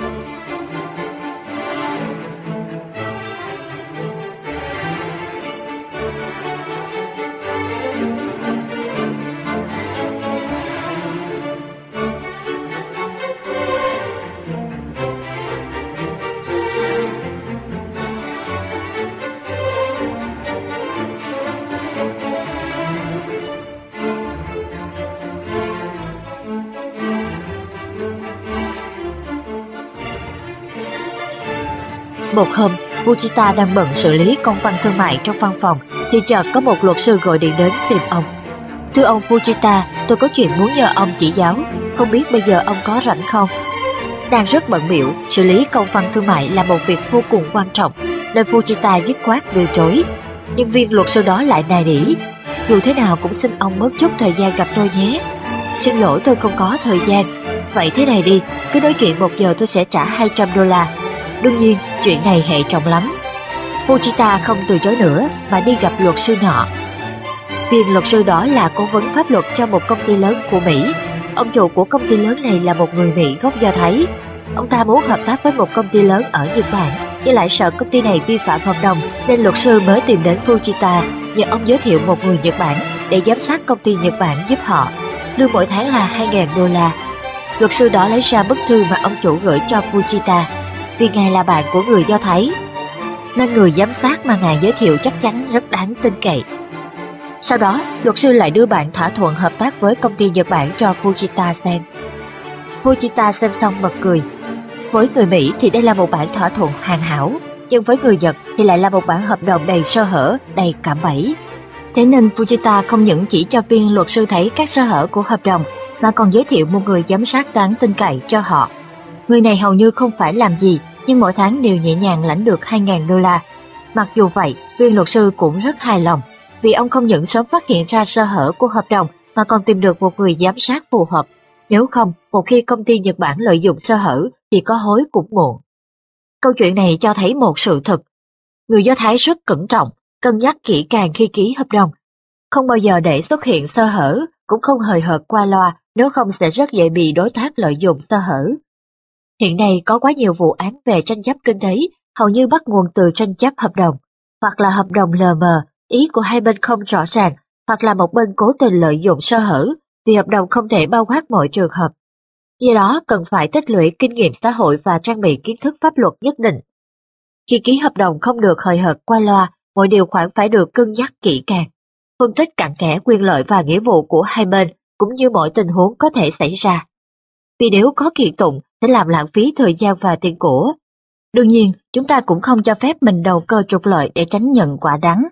Một hôm, Fujita đang bận xử lý công văn thương mại trong văn phòng, thì chợt có một luật sư gọi điện đến tìm ông. Thưa ông Fujita, tôi có chuyện muốn nhờ ông chỉ giáo, không biết bây giờ ông có rảnh không? Đang rất bận biểu, xử lý công văn thương mại là một việc vô cùng quan trọng, nên Fujita dứt khoát từ chối. Nhân viên luật sư đó lại nài nỉ, dù thế nào cũng xin ông mất chút thời gian gặp tôi nhé. Xin lỗi tôi không có thời gian, vậy thế này đi, cứ nói chuyện một giờ tôi sẽ trả 200 đô la, Đương nhiên, chuyện này hệ trọng lắm. Fujita không từ chối nữa mà đi gặp luật sư nọ. Viên luật sư đó là cố vấn pháp luật cho một công ty lớn của Mỹ. Ông chủ của công ty lớn này là một người Mỹ gốc Do Thái. Ông ta muốn hợp tác với một công ty lớn ở Nhật Bản, nhưng lại sợ công ty này vi phạm hợp đồng, nên luật sư mới tìm đến Fujita nhờ ông giới thiệu một người Nhật Bản để giám sát công ty Nhật Bản giúp họ. Lương mỗi tháng là 2.000 đô la. Luật sư đó lấy ra bức thư mà ông chủ gửi cho Fujita vì ngài là bạn của người Do Thái, nên người giám sát mà ngài giới thiệu chắc chắn rất đáng tin cậy. Sau đó, luật sư lại đưa bạn thỏa thuận hợp tác với công ty Nhật Bản cho Fujita xem. Fujita xem xong bật cười. Với người Mỹ thì đây là một bản thỏa thuận hoàn hảo, nhưng với người Nhật thì lại là một bản hợp đồng đầy sơ hở, đầy cảm bẫy. Thế nên Fujita không những chỉ cho viên luật sư thấy các sơ hở của hợp đồng, mà còn giới thiệu một người giám sát đáng tin cậy cho họ Người này hầu như không phải làm gì, nhưng mỗi tháng đều nhẹ nhàng lãnh được 2.000 đô la. Mặc dù vậy, viên luật sư cũng rất hài lòng, vì ông không những sớm phát hiện ra sơ hở của hợp đồng mà còn tìm được một người giám sát phù hợp. Nếu không, một khi công ty Nhật Bản lợi dụng sơ hở thì có hối cũng muộn. Câu chuyện này cho thấy một sự thật. Người Do Thái rất cẩn trọng, cân nhắc kỹ càng khi ký hợp đồng. Không bao giờ để xuất hiện sơ hở, cũng không hời hợt qua loa, nếu không sẽ rất dễ bị đối tác lợi dụng sơ hở. Hiện nay có quá nhiều vụ án về tranh chấp kinh tế, hầu như bắt nguồn từ tranh chấp hợp đồng, hoặc là hợp đồng lờ mờ, ý của hai bên không rõ ràng, hoặc là một bên cố tình lợi dụng sơ hở, vì hợp đồng không thể bao quát mọi trường hợp. Do đó cần phải tích lũy kinh nghiệm xã hội và trang bị kiến thức pháp luật nhất định. Khi ký hợp đồng không được hời hợt qua loa, mọi điều khoản phải được cân nhắc kỹ càng, phân tích cặn kẽ quyền lợi và nghĩa vụ của hai bên, cũng như mọi tình huống có thể xảy ra. Vì nếu có kiện tụng sẽ làm lãng phí thời gian và tiền của. Đương nhiên, chúng ta cũng không cho phép mình đầu cơ trục lợi để tránh nhận quả đắng.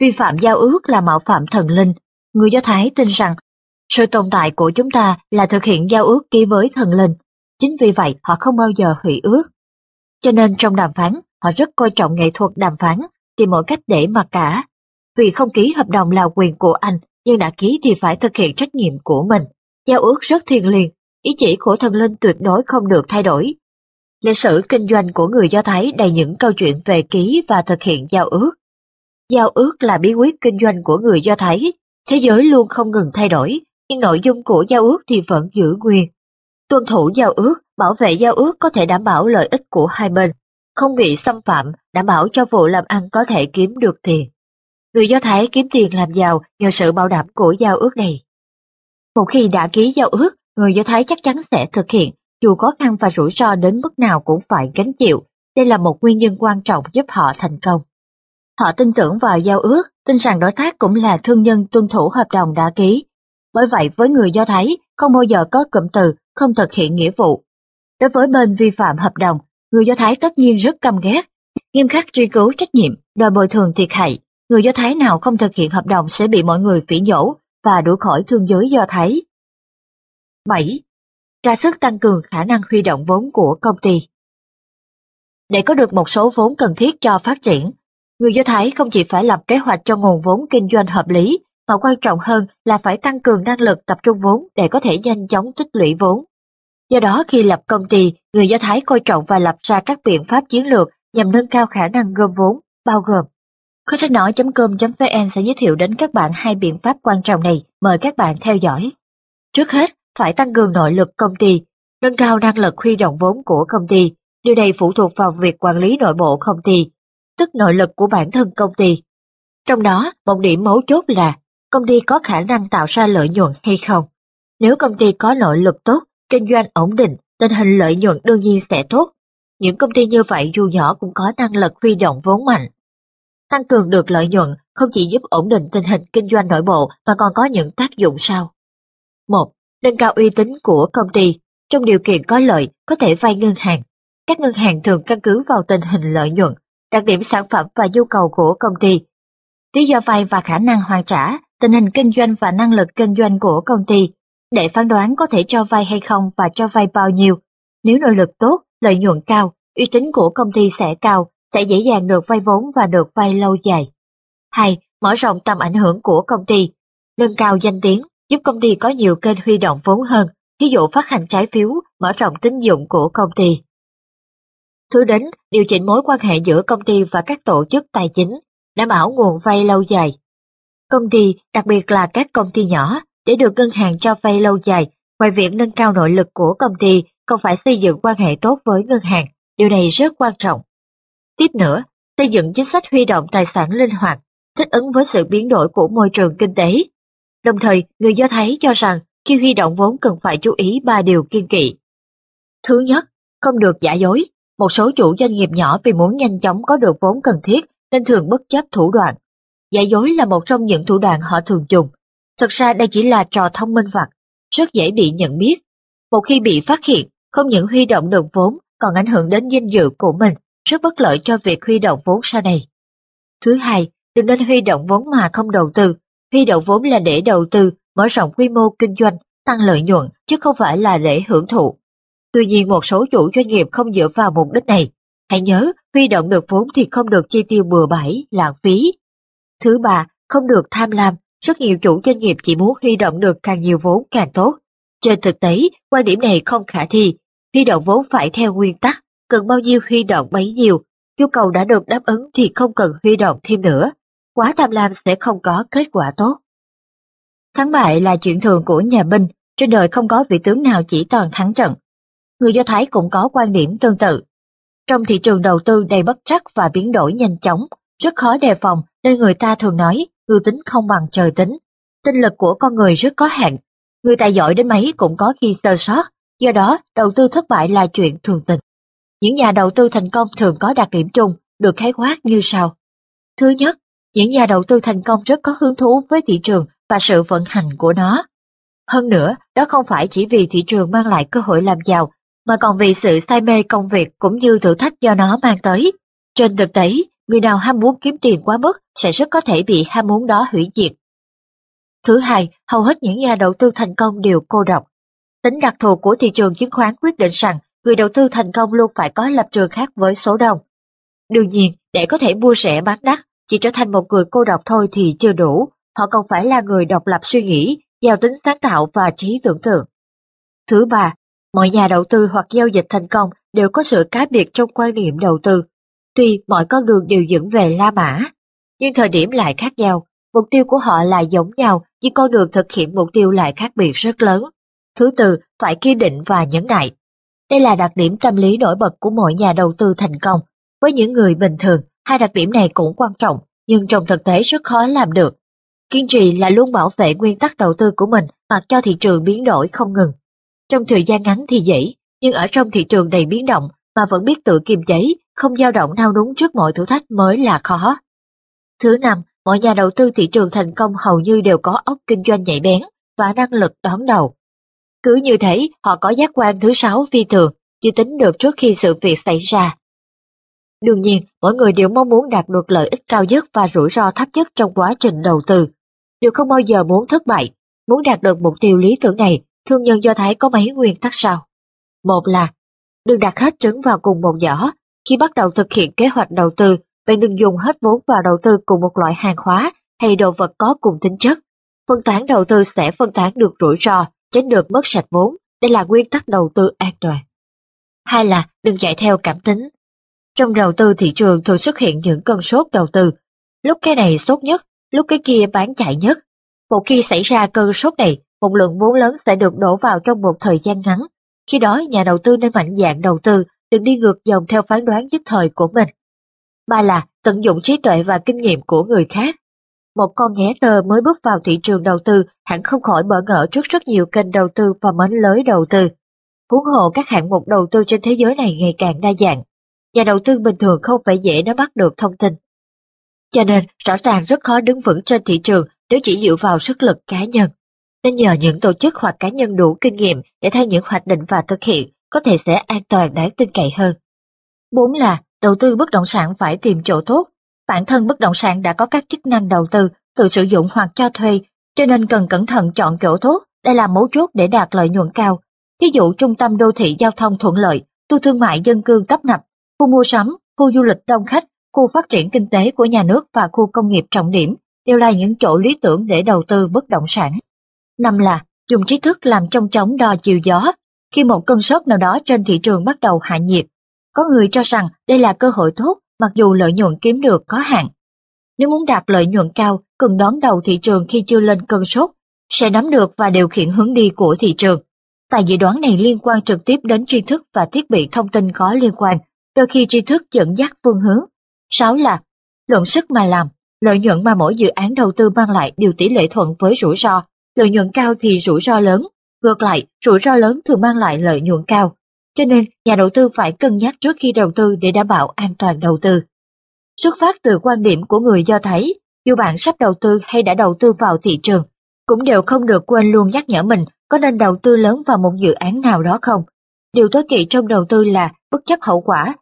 Vi phạm giao ước là mạo phạm thần linh. Người Do Thái tin rằng Sự tồn tại của chúng ta là thực hiện giao ước ký với thần linh, chính vì vậy họ không bao giờ hủy ước. Cho nên trong đàm phán, họ rất coi trọng nghệ thuật đàm phán, tìm mọi cách để mà cả. Vì không ký hợp đồng là quyền của anh, nhưng đã ký thì phải thực hiện trách nhiệm của mình. Giao ước rất thiêng liêng, ý chỉ của thần linh tuyệt đối không được thay đổi. Lịch sử kinh doanh của người Do Thái đầy những câu chuyện về ký và thực hiện giao ước. Giao ước là bí quyết kinh doanh của người Do Thái, thế giới luôn không ngừng thay đổi, nhưng nội dung của giao ước thì vẫn giữ nguyên. Tuân thủ giao ước, bảo vệ giao ước có thể đảm bảo lợi ích của hai bên, không bị xâm phạm, đảm bảo cho vụ làm ăn có thể kiếm được tiền. Người Do Thái kiếm tiền làm giàu nhờ sự bảo đảm của giao ước này. Một khi đã ký giao ước, người Do Thái chắc chắn sẽ thực hiện, dù khó khăn và rủi ro đến mức nào cũng phải gánh chịu. Đây là một nguyên nhân quan trọng giúp họ thành công. Họ tin tưởng vào giao ước, tin rằng đối tác cũng là thương nhân tuân thủ hợp đồng đã ký. Bởi vậy với người Do Thái, không bao giờ có cụm từ không thực hiện nghĩa vụ. Đối với bên vi phạm hợp đồng, người Do Thái tất nhiên rất căm ghét, nghiêm khắc truy cứu trách nhiệm, đòi bồi thường thiệt hại. Người Do Thái nào không thực hiện hợp đồng sẽ bị mọi người phỉ nhổ và đuổi khỏi thương giới Do Thái. 7. Ra sức tăng cường khả năng huy động vốn của công ty. Để có được một số vốn cần thiết cho phát triển, người Do Thái không chỉ phải lập kế hoạch cho nguồn vốn kinh doanh hợp lý, mà quan trọng hơn là phải tăng cường năng lực tập trung vốn để có thể nhanh chóng tích lũy vốn. Do đó khi lập công ty, người Do Thái coi trọng và lập ra các biện pháp chiến lược nhằm nâng cao khả năng gom vốn, bao gồm Kho sách nói.com.vn sẽ giới thiệu đến các bạn hai biện pháp quan trọng này, mời các bạn theo dõi. Trước hết, phải tăng cường nội lực công ty, nâng cao năng lực huy động vốn của công ty. Điều này phụ thuộc vào việc quản lý nội bộ công ty, tức nội lực của bản thân công ty. Trong đó, một điểm mấu chốt là công ty có khả năng tạo ra lợi nhuận hay không. Nếu công ty có nội lực tốt, kinh doanh ổn định, tình hình lợi nhuận đương nhiên sẽ tốt. Những công ty như vậy dù nhỏ cũng có năng lực huy động vốn mạnh. Tăng cường được lợi nhuận không chỉ giúp ổn định tình hình kinh doanh nội bộ mà còn có những tác dụng sau. 1. Nâng cao uy tín của công ty. Trong điều kiện có lợi, có thể vay ngân hàng. Các ngân hàng thường căn cứ vào tình hình lợi nhuận, đặc điểm sản phẩm và nhu cầu của công ty. Lý do vay và khả năng hoàn trả, tình hình kinh doanh và năng lực kinh doanh của công ty, để phán đoán có thể cho vay hay không và cho vay bao nhiêu. Nếu nội lực tốt, lợi nhuận cao, uy tín của công ty sẽ cao, sẽ dễ dàng được vay vốn và được vay lâu dài. 2. Mở rộng tầm ảnh hưởng của công ty, nâng cao danh tiếng, giúp công ty có nhiều kênh huy động vốn hơn, ví dụ phát hành trái phiếu, mở rộng tín dụng của công ty. Thứ đến, điều chỉnh mối quan hệ giữa công ty và các tổ chức tài chính, đảm bảo nguồn vay lâu dài. Công ty, đặc biệt là các công ty nhỏ, để được ngân hàng cho vay lâu dài, ngoài việc nâng cao nội lực của công ty, còn phải xây dựng quan hệ tốt với ngân hàng, điều này rất quan trọng. Tiếp nữa, xây dựng chính sách huy động tài sản linh hoạt, thích ứng với sự biến đổi của môi trường kinh tế. Đồng thời, người Do Thái cho rằng khi huy động vốn cần phải chú ý ba điều kiên kỵ. Thứ nhất, không được giả dối. Một số chủ doanh nghiệp nhỏ vì muốn nhanh chóng có được vốn cần thiết nên thường bất chấp thủ đoạn. Giả dối là một trong những thủ đoạn họ thường dùng. Thật ra đây chỉ là trò thông minh vặt, rất dễ bị nhận biết. Một khi bị phát hiện, không những huy động được vốn còn ảnh hưởng đến danh dự của mình rất bất lợi cho việc huy động vốn sau này. Thứ hai, đừng nên huy động vốn mà không đầu tư. Huy động vốn là để đầu tư, mở rộng quy mô kinh doanh, tăng lợi nhuận, chứ không phải là để hưởng thụ. Tuy nhiên một số chủ doanh nghiệp không dựa vào mục đích này. Hãy nhớ, huy động được vốn thì không được chi tiêu bừa bãi, lãng phí. Thứ ba, không được tham lam. Rất nhiều chủ doanh nghiệp chỉ muốn huy động được càng nhiều vốn càng tốt. Trên thực tế, quan điểm này không khả thi. Huy động vốn phải theo nguyên tắc, cần bao nhiêu huy động bấy nhiêu, nhu cầu đã được đáp ứng thì không cần huy động thêm nữa, quá tham lam sẽ không có kết quả tốt. Thắng bại là chuyện thường của nhà binh, trên đời không có vị tướng nào chỉ toàn thắng trận. Người Do Thái cũng có quan điểm tương tự. Trong thị trường đầu tư đầy bất trắc và biến đổi nhanh chóng, rất khó đề phòng nên người ta thường nói ưu tính không bằng trời tính. Tinh lực của con người rất có hạn, người tài giỏi đến mấy cũng có khi sơ sót, do đó đầu tư thất bại là chuyện thường tình. Những nhà đầu tư thành công thường có đặc điểm chung, được khái quát như sau. Thứ nhất, những nhà đầu tư thành công rất có hứng thú với thị trường và sự vận hành của nó. Hơn nữa, đó không phải chỉ vì thị trường mang lại cơ hội làm giàu, mà còn vì sự say mê công việc cũng như thử thách do nó mang tới. Trên thực tế, người nào ham muốn kiếm tiền quá mức sẽ rất có thể bị ham muốn đó hủy diệt. Thứ hai, hầu hết những nhà đầu tư thành công đều cô độc. Tính đặc thù của thị trường chứng khoán quyết định rằng người đầu tư thành công luôn phải có lập trường khác với số đông. Đương nhiên, để có thể mua rẻ bán đắt, chỉ trở thành một người cô độc thôi thì chưa đủ, họ còn phải là người độc lập suy nghĩ, giàu tính sáng tạo và trí tưởng tượng. Thứ ba, mọi nhà đầu tư hoặc giao dịch thành công đều có sự cá biệt trong quan niệm đầu tư. Tuy mọi con đường đều dẫn về La Mã, nhưng thời điểm lại khác nhau, mục tiêu của họ là giống nhau nhưng con đường thực hiện mục tiêu lại khác biệt rất lớn. Thứ tư, phải kiên định và nhẫn nại. Đây là đặc điểm tâm lý nổi bật của mỗi nhà đầu tư thành công. Với những người bình thường, hai đặc điểm này cũng quan trọng, nhưng trong thực tế rất khó làm được. Kiên trì là luôn bảo vệ nguyên tắc đầu tư của mình mặc cho thị trường biến đổi không ngừng. Trong thời gian ngắn thì dễ, nhưng ở trong thị trường đầy biến động mà vẫn biết tự kiềm chế, không dao động nao núng trước mọi thử thách mới là khó. Thứ năm, mọi nhà đầu tư thị trường thành công hầu như đều có óc kinh doanh nhạy bén và năng lực đón đầu. Cứ như thế, họ có giác quan thứ sáu phi thường, chưa tính được trước khi sự việc xảy ra. Đương nhiên, mỗi người đều mong muốn đạt được lợi ích cao nhất và rủi ro thấp nhất trong quá trình đầu tư. Đều không bao giờ muốn thất bại. Muốn đạt được mục tiêu lý tưởng này, thương nhân Do Thái có mấy nguyên tắc sau. Một là, đừng đặt hết trứng vào cùng một giỏ. Khi bắt đầu thực hiện kế hoạch đầu tư, bạn đừng dùng hết vốn vào đầu tư cùng một loại hàng hóa hay đồ vật có cùng tính chất. Phân tán đầu tư sẽ phân tán được rủi ro, tránh được mất sạch vốn. Đây là nguyên tắc đầu tư an toàn. Hai là đừng chạy theo cảm tính. Trong đầu tư thị trường thường xuất hiện những cơn sốt đầu tư. Lúc cái này sốt nhất, lúc cái kia bán chạy nhất. Một khi xảy ra cơn sốt này, một lượng vốn lớn sẽ được đổ vào trong một thời gian ngắn. Khi đó, nhà đầu tư nên mạnh dạng đầu tư, đừng đi ngược dòng theo phán đoán nhất thời của mình. Ba là tận dụng trí tuệ và kinh nghiệm của người khác. Một con nghé tơ mới bước vào thị trường đầu tư hẳn không khỏi bỡ ngỡ trước rất nhiều kênh đầu tư và mến lới đầu tư. Huống hồ các hạng mục đầu tư trên thế giới này ngày càng đa dạng. Nhà đầu tư bình thường không phải dễ nó bắt được thông tin. Cho nên, rõ ràng rất khó đứng vững trên thị trường nếu chỉ dựa vào sức lực cá nhân. Nên nhờ những tổ chức hoặc cá nhân đủ kinh nghiệm để thay những hoạch định và thực hiện, có thể sẽ an toàn đáng tin cậy hơn. Bốn là, đầu tư bất động sản phải tìm chỗ tốt. Bản thân bất động sản đã có các chức năng đầu tư, tự sử dụng hoặc cho thuê, cho nên cần cẩn thận chọn chỗ tốt, đây là mấu chốt để đạt lợi nhuận cao. Ví dụ trung tâm đô thị giao thông thuận lợi, tu thương mại dân cư tấp nập, khu mua sắm, khu du lịch đông khách, khu phát triển kinh tế của nhà nước và khu công nghiệp trọng điểm đều là những chỗ lý tưởng để đầu tư bất động sản. Năm là dùng trí thức làm trong chóng đo chiều gió. Khi một cơn sốt nào đó trên thị trường bắt đầu hạ nhiệt, có người cho rằng đây là cơ hội tốt mặc dù lợi nhuận kiếm được có hạn. Nếu muốn đạt lợi nhuận cao, cần đón đầu thị trường khi chưa lên cơn sốt, sẽ nắm được và điều khiển hướng đi của thị trường. Tài dự đoán này liên quan trực tiếp đến tri thức và thiết bị thông tin có liên quan, đôi khi tri thức dẫn dắt phương hướng. Sáu là luận sức mà làm, lợi nhuận mà mỗi dự án đầu tư mang lại đều tỷ lệ thuận với rủi ro. Lợi nhuận cao thì rủi ro lớn, ngược lại, rủi ro lớn thường mang lại lợi nhuận cao. Cho nên, nhà đầu tư phải cân nhắc trước khi đầu tư để đảm bảo an toàn đầu tư. Xuất phát từ quan điểm của người Do Thái, dù bạn sắp đầu tư hay đã đầu tư vào thị trường, cũng đều không được quên luôn nhắc nhở mình có nên đầu tư lớn vào một dự án nào đó không. Điều tối kỵ trong đầu tư là bất chấp hậu quả.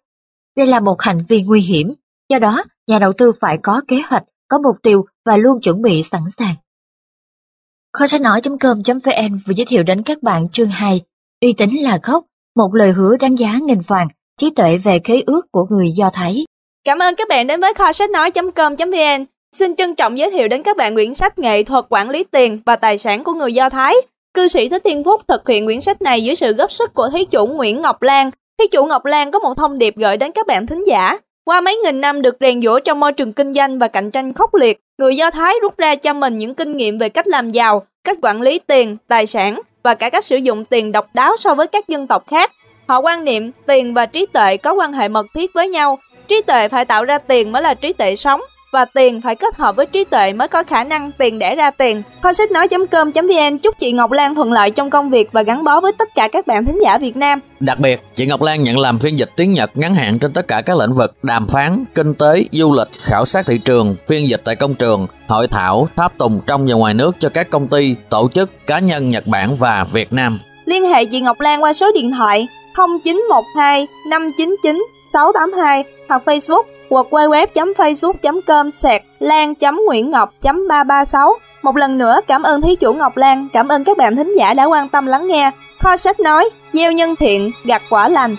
Đây là một hành vi nguy hiểm, do đó nhà đầu tư phải có kế hoạch, có mục tiêu và luôn chuẩn bị sẵn sàng. Kho sách nói.com.vn vừa giới thiệu đến các bạn chương 2, uy tín là gốc, một lời hứa đáng giá nghìn vàng, trí tuệ về khế ước của người Do Thái. Cảm ơn các bạn đến với kho sách nói.com.vn. Xin trân trọng giới thiệu đến các bạn quyển sách Nghệ thuật quản lý tiền và tài sản của người Do Thái. Cư sĩ Thích Thiên Phúc thực hiện quyển sách này dưới sự góp sức của thí chủ Nguyễn Ngọc Lan. Thí chủ Ngọc Lan có một thông điệp gửi đến các bạn thính giả. Qua mấy nghìn năm được rèn giũa trong môi trường kinh doanh và cạnh tranh khốc liệt, người Do Thái rút ra cho mình những kinh nghiệm về cách làm giàu, cách quản lý tiền, tài sản và cả cách sử dụng tiền độc đáo so với các dân tộc khác. Họ quan niệm tiền và trí tuệ có quan hệ mật thiết với nhau. Trí tuệ phải tạo ra tiền mới là trí tuệ sống và tiền phải kết hợp với trí tuệ mới có khả năng tiền đẻ ra tiền. Kho sách nói.com.vn chúc chị Ngọc Lan thuận lợi trong công việc và gắn bó với tất cả các bạn thính giả Việt Nam. Đặc biệt, chị Ngọc Lan nhận làm phiên dịch tiếng Nhật ngắn hạn trên tất cả các lĩnh vực đàm phán, kinh tế, du lịch, khảo sát thị trường, phiên dịch tại công trường, hội thảo, tháp tùng trong và ngoài nước cho các công ty, tổ chức, cá nhân Nhật Bản và Việt Nam. Liên hệ chị Ngọc Lan qua số điện thoại 0912 599 682 hoặc Facebook hoặc www.facebook.com sạc lan.nguyễn ngọc.336 Một lần nữa cảm ơn thí chủ Ngọc Lan, cảm ơn các bạn thính giả đã quan tâm lắng nghe. Kho sách nói, gieo nhân thiện, gặt quả lành.